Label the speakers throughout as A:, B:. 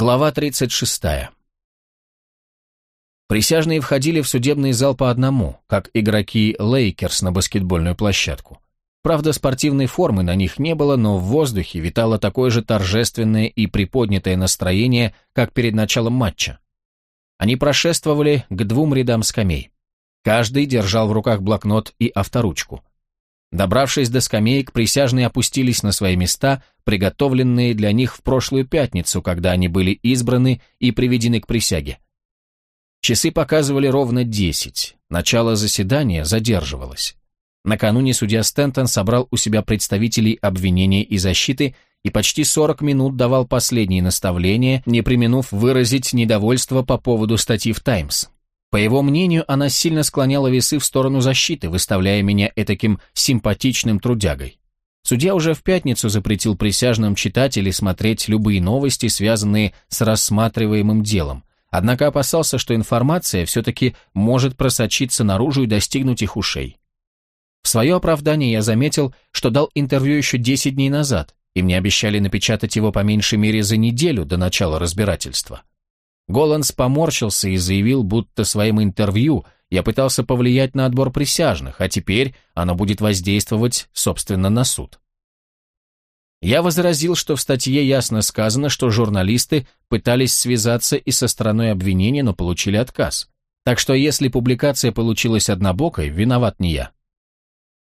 A: Глава 36. Присяжные входили в судебный зал по одному, как игроки Лейкерс на баскетбольную площадку. Правда, спортивной формы на них не было, но в воздухе витало такое же торжественное и приподнятое настроение, как перед началом матча. Они прошествовали к двум рядам скамей. Каждый держал в руках блокнот и авторучку. Добравшись до скамеек, присяжные опустились на свои места, приготовленные для них в прошлую пятницу, когда они были избраны и приведены к присяге. Часы показывали ровно десять. Начало заседания задерживалось. Накануне судья Стентон собрал у себя представителей обвинения и защиты и почти 40 минут давал последние наставления, не применув выразить недовольство по поводу статьи в «Таймс». По его мнению, она сильно склоняла весы в сторону защиты, выставляя меня этаким симпатичным трудягой. Судья уже в пятницу запретил присяжным читать или смотреть любые новости, связанные с рассматриваемым делом, однако опасался, что информация все-таки может просочиться наружу и достигнуть их ушей. В свое оправдание я заметил, что дал интервью еще 10 дней назад, и мне обещали напечатать его по меньшей мере за неделю до начала разбирательства. Голландс поморщился и заявил, будто своим интервью я пытался повлиять на отбор присяжных, а теперь оно будет воздействовать, собственно, на суд. Я возразил, что в статье ясно сказано, что журналисты пытались связаться и со стороной обвинения, но получили отказ. Так что если публикация получилась однобокой, виноват не я.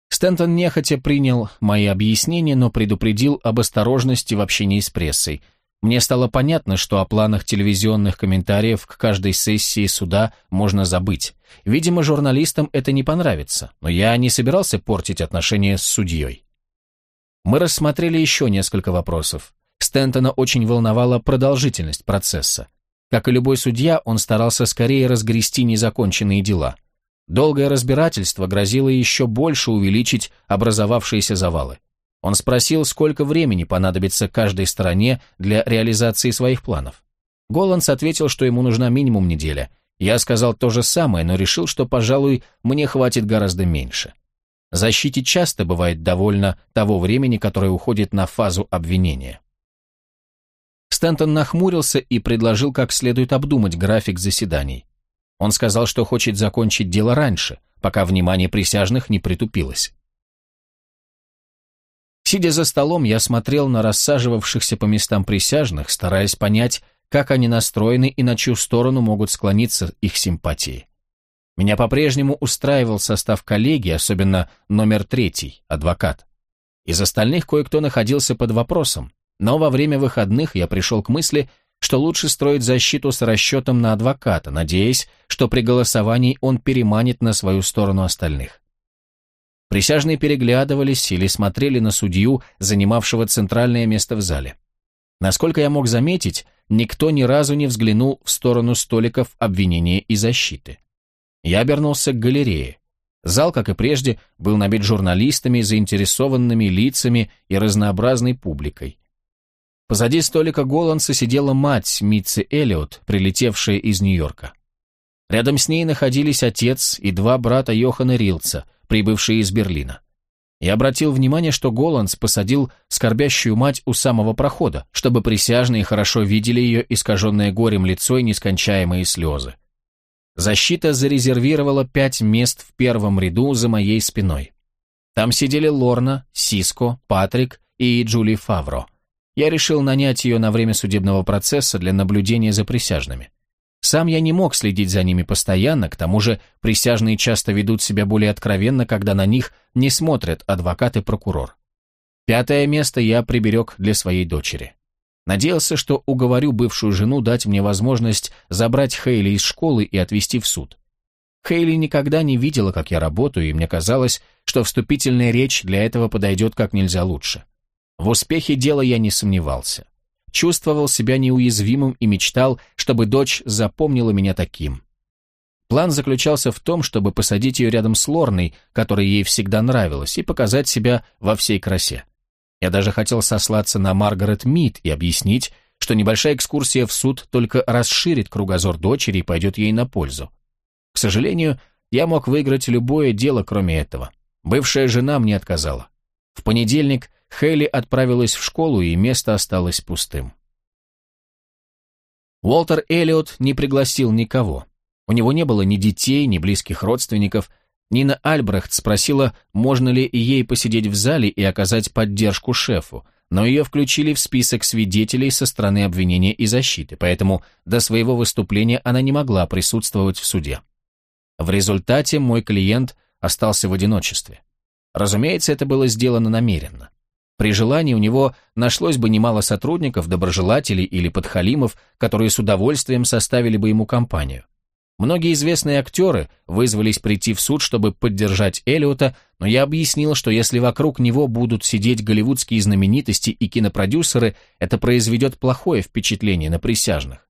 A: Стентон нехотя принял мои объяснения, но предупредил об осторожности в общении с прессой – мне стало понятно, что о планах телевизионных комментариев к каждой сессии суда можно забыть. Видимо, журналистам это не понравится, но я не собирался портить отношения с судьей. Мы рассмотрели еще несколько вопросов. Стентона очень волновала продолжительность процесса. Как и любой судья, он старался скорее разгрести незаконченные дела. Долгое разбирательство грозило еще больше увеличить образовавшиеся завалы. Он спросил, сколько времени понадобится каждой стороне для реализации своих планов. Голландс ответил, что ему нужна минимум неделя. Я сказал то же самое, но решил, что, пожалуй, мне хватит гораздо меньше. Защите часто бывает довольно того времени, которое уходит на фазу обвинения. Стэнтон нахмурился и предложил как следует обдумать график заседаний. Он сказал, что хочет закончить дело раньше, пока внимание присяжных не притупилось. Сидя за столом, я смотрел на рассаживавшихся по местам присяжных, стараясь понять, как они настроены и на чью сторону могут склониться их симпатии. Меня по-прежнему устраивал состав коллегии, особенно номер третий, адвокат. Из остальных кое-кто находился под вопросом, но во время выходных я пришел к мысли, что лучше строить защиту с расчетом на адвоката, надеясь, что при голосовании он переманит на свою сторону остальных. Присяжные переглядывались или смотрели на судью, занимавшего центральное место в зале. Насколько я мог заметить, никто ни разу не взглянул в сторону столиков обвинения и защиты. Я обернулся к галерее. Зал, как и прежде, был набит журналистами, заинтересованными лицами и разнообразной публикой. Позади столика Голландса сидела мать Митцы Эллиот, прилетевшая из Нью-Йорка. Рядом с ней находились отец и два брата Йохана Рилца – прибывшие из Берлина. Я обратил внимание, что Голландс посадил скорбящую мать у самого прохода, чтобы присяжные хорошо видели ее искаженное горем лицо и нескончаемые слезы. Защита зарезервировала пять мест в первом ряду за моей спиной. Там сидели Лорна, Сиско, Патрик и Джули Фавро. Я решил нанять ее на время судебного процесса для наблюдения за присяжными. Сам я не мог следить за ними постоянно, к тому же присяжные часто ведут себя более откровенно, когда на них не смотрят адвокат и прокурор. Пятое место я приберег для своей дочери. Надеялся, что уговорю бывшую жену дать мне возможность забрать Хейли из школы и отвезти в суд. Хейли никогда не видела, как я работаю, и мне казалось, что вступительная речь для этого подойдет как нельзя лучше. В успехе дела я не сомневался чувствовал себя неуязвимым и мечтал, чтобы дочь запомнила меня таким. План заключался в том, чтобы посадить ее рядом с Лорной, которая ей всегда нравилась, и показать себя во всей красе. Я даже хотел сослаться на Маргарет Мид и объяснить, что небольшая экскурсия в суд только расширит кругозор дочери и пойдет ей на пользу. К сожалению, я мог выиграть любое дело, кроме этого. Бывшая жена мне отказала. В понедельник Хейли отправилась в школу, и место осталось пустым. Уолтер Эллиот не пригласил никого. У него не было ни детей, ни близких родственников. Нина Альбрехт спросила, можно ли ей посидеть в зале и оказать поддержку шефу, но ее включили в список свидетелей со стороны обвинения и защиты, поэтому до своего выступления она не могла присутствовать в суде. В результате мой клиент остался в одиночестве. Разумеется, это было сделано намеренно. При желании у него нашлось бы немало сотрудников, доброжелателей или подхалимов, которые с удовольствием составили бы ему компанию. Многие известные актеры вызвались прийти в суд, чтобы поддержать Эллиота, но я объяснил, что если вокруг него будут сидеть голливудские знаменитости и кинопродюсеры, это произведет плохое впечатление на присяжных.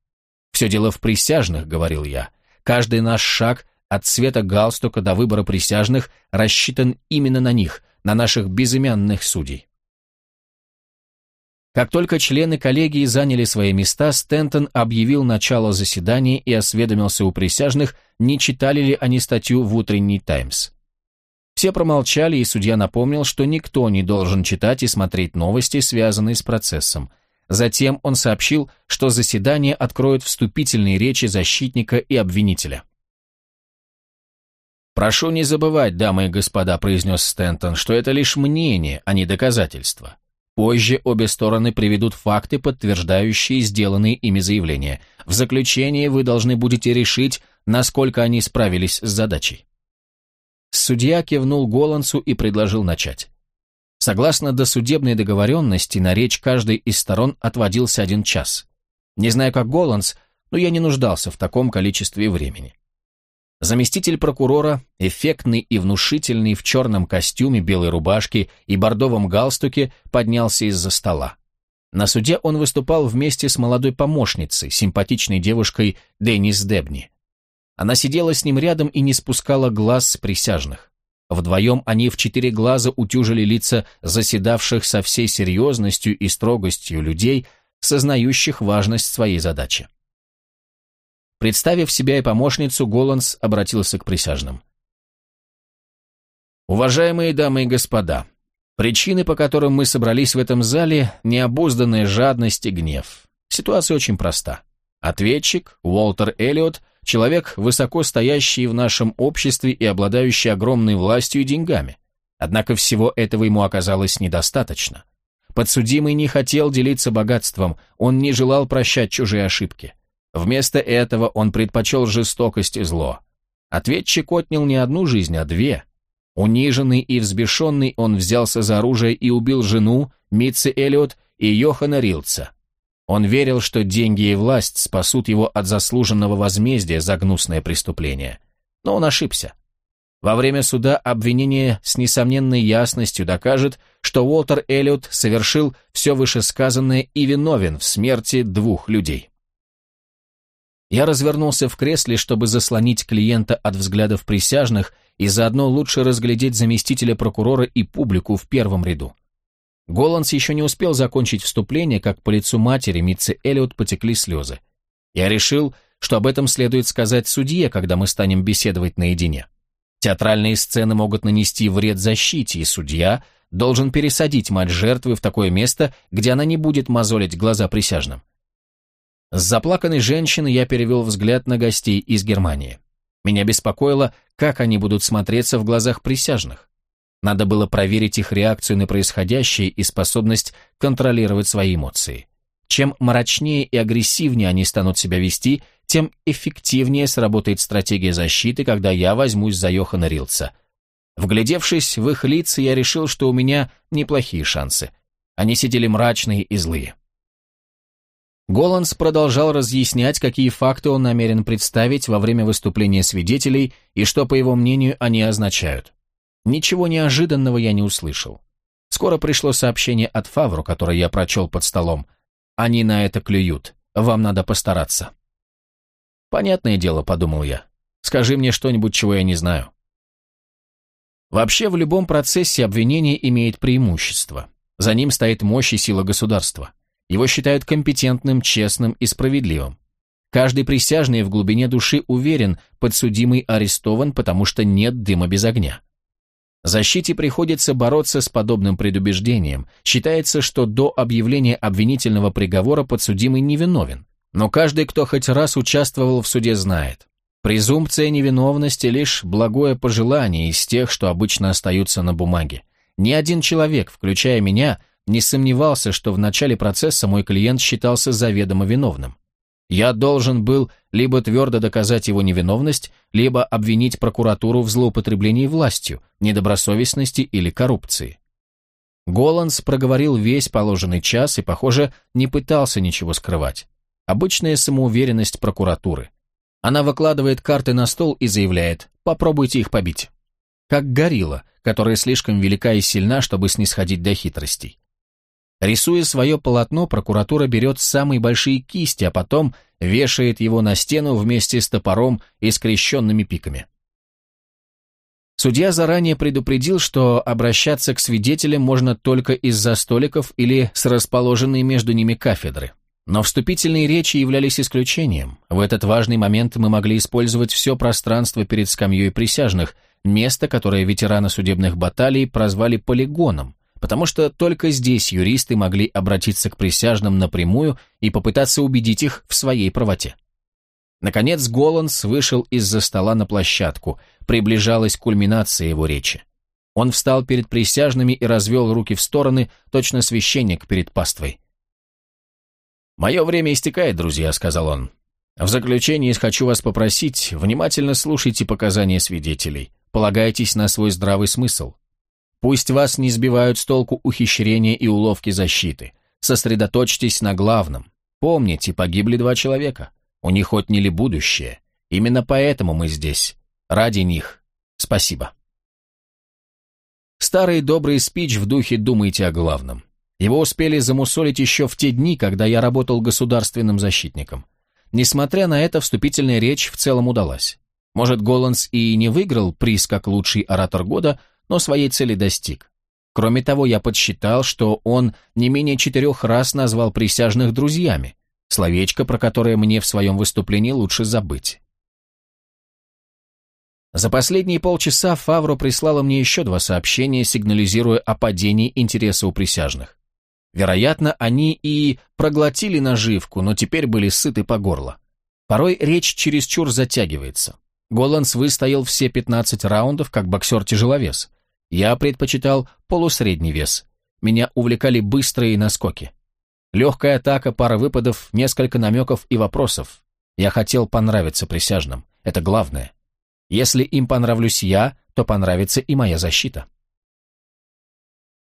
A: «Все дело в присяжных», — говорил я. «Каждый наш шаг от цвета галстука до выбора присяжных рассчитан именно на них, на наших безымянных судей». Как только члены коллегии заняли свои места, Стентон объявил начало заседания и осведомился у присяжных, не читали ли они статью в утренний «Таймс». Все промолчали, и судья напомнил, что никто не должен читать и смотреть новости, связанные с процессом. Затем он сообщил, что заседание откроют вступительные речи защитника и обвинителя. «Прошу не забывать, дамы и господа», — произнес Стентон, «что это лишь мнение, а не доказательство. Позже обе стороны приведут факты, подтверждающие сделанные ими заявления. В заключение вы должны будете решить, насколько они справились с задачей. Судья кивнул Голландсу и предложил начать. Согласно досудебной договоренности, на речь каждой из сторон отводился один час. Не знаю, как Голландс, но я не нуждался в таком количестве времени. Заместитель прокурора, эффектный и внушительный в черном костюме, белой рубашке и бордовом галстуке, поднялся из-за стола. На суде он выступал вместе с молодой помощницей, симпатичной девушкой Деннис Дебни. Она сидела с ним рядом и не спускала глаз с присяжных. Вдвоем они в четыре глаза утюжили лица заседавших со всей серьезностью и строгостью людей, сознающих важность своей задачи. Представив себя и помощницу, Голландс обратился к присяжным. «Уважаемые дамы и господа, причины, по которым мы собрались в этом зале, необузданная жадность и гнев. Ситуация очень проста. Ответчик, Уолтер Эллиот, человек, высоко стоящий в нашем обществе и обладающий огромной властью и деньгами. Однако всего этого ему оказалось недостаточно. Подсудимый не хотел делиться богатством, он не желал прощать чужие ошибки. Вместо этого он предпочел жестокость и зло. Ответчик отнял не одну жизнь, а две. Униженный и взбешенный он взялся за оружие и убил жену, Митцы Эллиот и Йохана Рилца. Он верил, что деньги и власть спасут его от заслуженного возмездия за гнусное преступление. Но он ошибся. Во время суда обвинение с несомненной ясностью докажет, что Уолтер Эллиот совершил все вышесказанное и виновен в смерти двух людей. Я развернулся в кресле, чтобы заслонить клиента от взглядов присяжных и заодно лучше разглядеть заместителя прокурора и публику в первом ряду. Голландс еще не успел закончить вступление, как по лицу матери Митцы Эллиот потекли слезы. Я решил, что об этом следует сказать судье, когда мы станем беседовать наедине. Театральные сцены могут нанести вред защите, и судья должен пересадить мать жертвы в такое место, где она не будет мозолить глаза присяжным. С заплаканной женщины я перевел взгляд на гостей из Германии. Меня беспокоило, как они будут смотреться в глазах присяжных. Надо было проверить их реакцию на происходящее и способность контролировать свои эмоции. Чем мрачнее и агрессивнее они станут себя вести, тем эффективнее сработает стратегия защиты, когда я возьмусь за Йохана Рилца. Вглядевшись в их лица, я решил, что у меня неплохие шансы. Они сидели мрачные и злые. Голландс продолжал разъяснять, какие факты он намерен представить во время выступления свидетелей и что, по его мнению, они означают. Ничего неожиданного я не услышал. Скоро пришло сообщение от Фавру, которое я прочел под столом. Они на это клюют. Вам надо постараться. Понятное дело, подумал я. Скажи мне что-нибудь, чего я не знаю. Вообще, в любом процессе обвинение имеет преимущество. За ним стоит мощь и сила государства. Его считают компетентным, честным и справедливым. Каждый присяжный в глубине души уверен, подсудимый арестован, потому что нет дыма без огня. Защите приходится бороться с подобным предубеждением. Считается, что до объявления обвинительного приговора подсудимый невиновен. но каждый, кто хоть раз участвовал в суде, знает. Презумпция невиновности – лишь благое пожелание из тех, что обычно остаются на бумаге. Ни один человек, включая меня, не сомневался, что в начале процесса мой клиент считался заведомо виновным. Я должен был либо твердо доказать его невиновность, либо обвинить прокуратуру в злоупотреблении властью, недобросовестности или коррупции. Голландс проговорил весь положенный час и, похоже, не пытался ничего скрывать. Обычная самоуверенность прокуратуры. Она выкладывает карты на стол и заявляет «попробуйте их побить». Как горилла, которая слишком велика и сильна, чтобы снисходить до хитростей. Рисуя свое полотно, прокуратура берет самые большие кисти, а потом вешает его на стену вместе с топором и скрещенными пиками. Судья заранее предупредил, что обращаться к свидетелям можно только из-за столиков или с расположенной между ними кафедры. Но вступительные речи являлись исключением. В этот важный момент мы могли использовать все пространство перед скамьей присяжных, место, которое ветераны судебных баталий прозвали полигоном, потому что только здесь юристы могли обратиться к присяжным напрямую и попытаться убедить их в своей правоте. Наконец Голландс вышел из-за стола на площадку, приближалась кульминация его речи. Он встал перед присяжными и развел руки в стороны, точно священник перед паствой. «Мое время истекает, друзья», — сказал он. «В заключение хочу вас попросить, внимательно слушайте показания свидетелей, полагайтесь на свой здравый смысл. Пусть вас не сбивают с толку ухищрения и уловки защиты. Сосредоточьтесь на главном. Помните, погибли два человека. У них отняли будущее. Именно поэтому мы здесь. Ради них. Спасибо. Старый добрый спич в духе «думайте о главном». Его успели замусолить еще в те дни, когда я работал государственным защитником. Несмотря на это, вступительная речь в целом удалась. Может, Голландс и не выиграл приз как лучший оратор года, но своей цели достиг. Кроме того, я подсчитал, что он не менее четырех раз назвал присяжных друзьями, словечко, про которое мне в своем выступлении лучше забыть. За последние полчаса Фавро прислала мне еще два сообщения, сигнализируя о падении интереса у присяжных. Вероятно, они и проглотили наживку, но теперь были сыты по горло. Порой речь чересчур затягивается. Голландс выстоял все 15 раундов, как боксер-тяжеловес. Я предпочитал полусредний вес. Меня увлекали быстрые наскоки. Легкая атака, пара выпадов, несколько намеков и вопросов. Я хотел понравиться присяжным. Это главное. Если им понравлюсь я, то понравится и моя защита.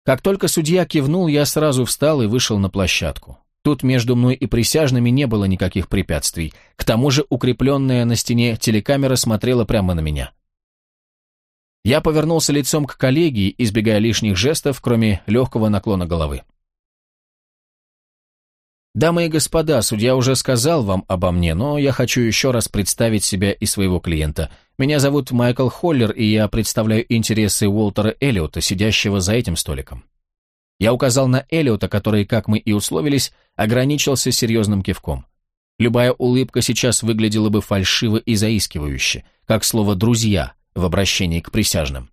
A: Как только судья кивнул, я сразу встал и вышел на площадку. Тут между мной и присяжными не было никаких препятствий. К тому же укрепленная на стене телекамера смотрела прямо на меня. Я повернулся лицом к коллегии, избегая лишних жестов, кроме легкого наклона головы. «Дамы и господа, судья уже сказал вам обо мне, но я хочу еще раз представить себя и своего клиента. Меня зовут Майкл Холлер, и я представляю интересы Уолтера Эллиота, сидящего за этим столиком». Я указал на Эллиота, который, как мы и условились, ограничился серьезным кивком. Любая улыбка сейчас выглядела бы фальшиво и заискивающе, как слово «друзья» в обращении к присяжным.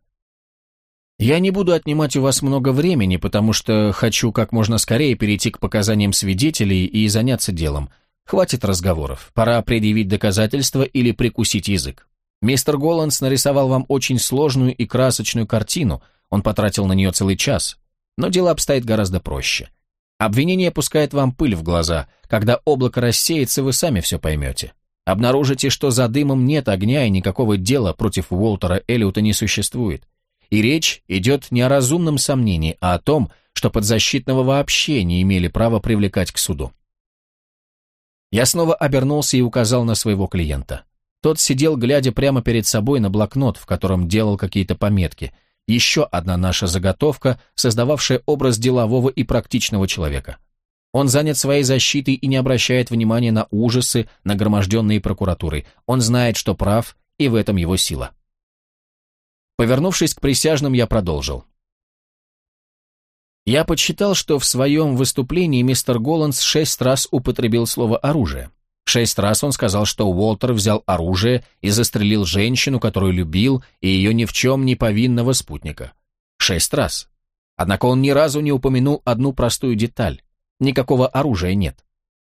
A: Я не буду отнимать у вас много времени, потому что хочу как можно скорее перейти к показаниям свидетелей и заняться делом. Хватит разговоров, пора предъявить доказательства или прикусить язык. Мистер Голландс нарисовал вам очень сложную и красочную картину, он потратил на нее целый час. Но дело обстоит гораздо проще. Обвинение пускает вам пыль в глаза. Когда облако рассеется, вы сами все поймете. Обнаружите, что за дымом нет огня и никакого дела против Уолтера Эллиота не существует. И речь идет не о разумном сомнении, а о том, что подзащитного вообще не имели права привлекать к суду. Я снова обернулся и указал на своего клиента. Тот сидел, глядя прямо перед собой на блокнот, в котором делал какие-то пометки. Еще одна наша заготовка, создававшая образ делового и практичного человека. Он занят своей защитой и не обращает внимания на ужасы, нагроможденные прокуратурой. Он знает, что прав, и в этом его сила. Повернувшись к присяжным, я продолжил. Я подсчитал, что в своем выступлении мистер Голландс шесть раз употребил слово «оружие». Шесть раз он сказал, что Уолтер взял оружие и застрелил женщину, которую любил, и ее ни в чем не повинного спутника. Шесть раз. Однако он ни разу не упомянул одну простую деталь. Никакого оружия нет.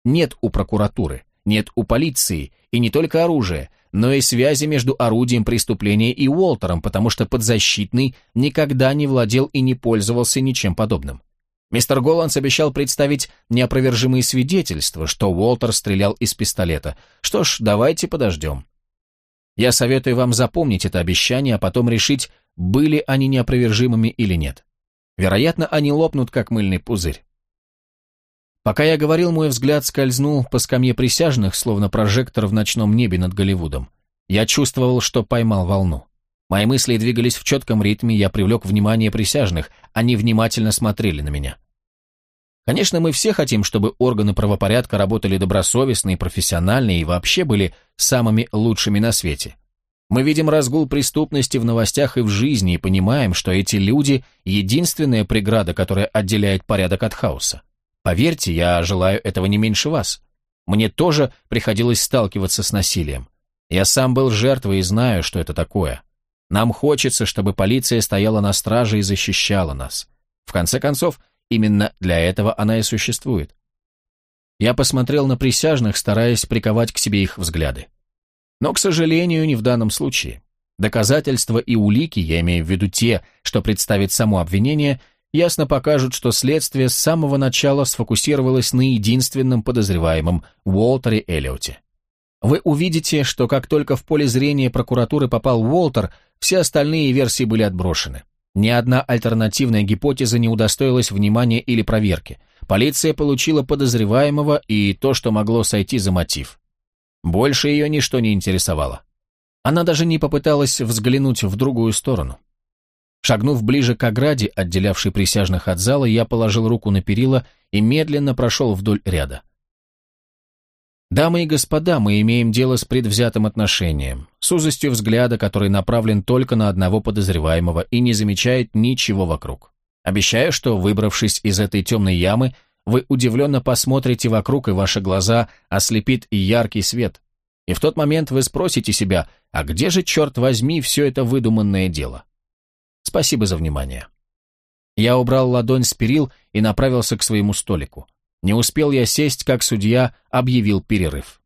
A: нет у прокуратуры, нет у полиции, и не только оружия, но и связи между орудием преступления и Уолтером, потому что подзащитный никогда не владел и не пользовался ничем подобным. Мистер Голландс обещал представить неопровержимые свидетельства, что Уолтер стрелял из пистолета. Что ж, давайте подождем. Я советую вам запомнить это обещание, а потом решить, были они неопровержимыми или нет. Вероятно, они лопнут, как мыльный пузырь. Пока я говорил, мой взгляд скользнул по скамье присяжных, словно прожектор в ночном небе над Голливудом. Я чувствовал, что поймал волну. Мои мысли двигались в четком ритме, я привлек внимание присяжных, они внимательно смотрели на меня. Конечно, мы все хотим, чтобы органы правопорядка работали добросовестно и профессионально и вообще были самыми лучшими на свете. Мы видим разгул преступности в новостях и в жизни и понимаем, что эти люди – единственная преграда, которая отделяет порядок от хаоса. Поверьте, я желаю этого не меньше вас. Мне тоже приходилось сталкиваться с насилием. Я сам был жертвой и знаю, что это такое. Нам хочется, чтобы полиция стояла на страже и защищала нас. В конце концов, именно для этого она и существует. Я посмотрел на присяжных, стараясь приковать к себе их взгляды. Но, к сожалению, не в данном случае. Доказательства и улики, я имею в виду те, что представит само обвинение, ясно покажут, что следствие с самого начала сфокусировалось на единственном подозреваемом – Уолтере Эллиоте. Вы увидите, что как только в поле зрения прокуратуры попал Уолтер, все остальные версии были отброшены. Ни одна альтернативная гипотеза не удостоилась внимания или проверки. Полиция получила подозреваемого и то, что могло сойти за мотив. Больше ее ничто не интересовало. Она даже не попыталась взглянуть в другую сторону. Шагнув ближе к ограде, отделявшей присяжных от зала, я положил руку на перила и медленно прошел вдоль ряда. Дамы и господа, мы имеем дело с предвзятым отношением, с узостью взгляда, который направлен только на одного подозреваемого и не замечает ничего вокруг. Обещаю, что, выбравшись из этой темной ямы, вы удивленно посмотрите вокруг, и ваши глаза ослепит яркий свет. И в тот момент вы спросите себя, а где же, черт возьми, все это выдуманное дело? Спасибо за внимание. Я убрал ладонь с перил и направился к своему столику. Не успел я сесть, как судья объявил перерыв.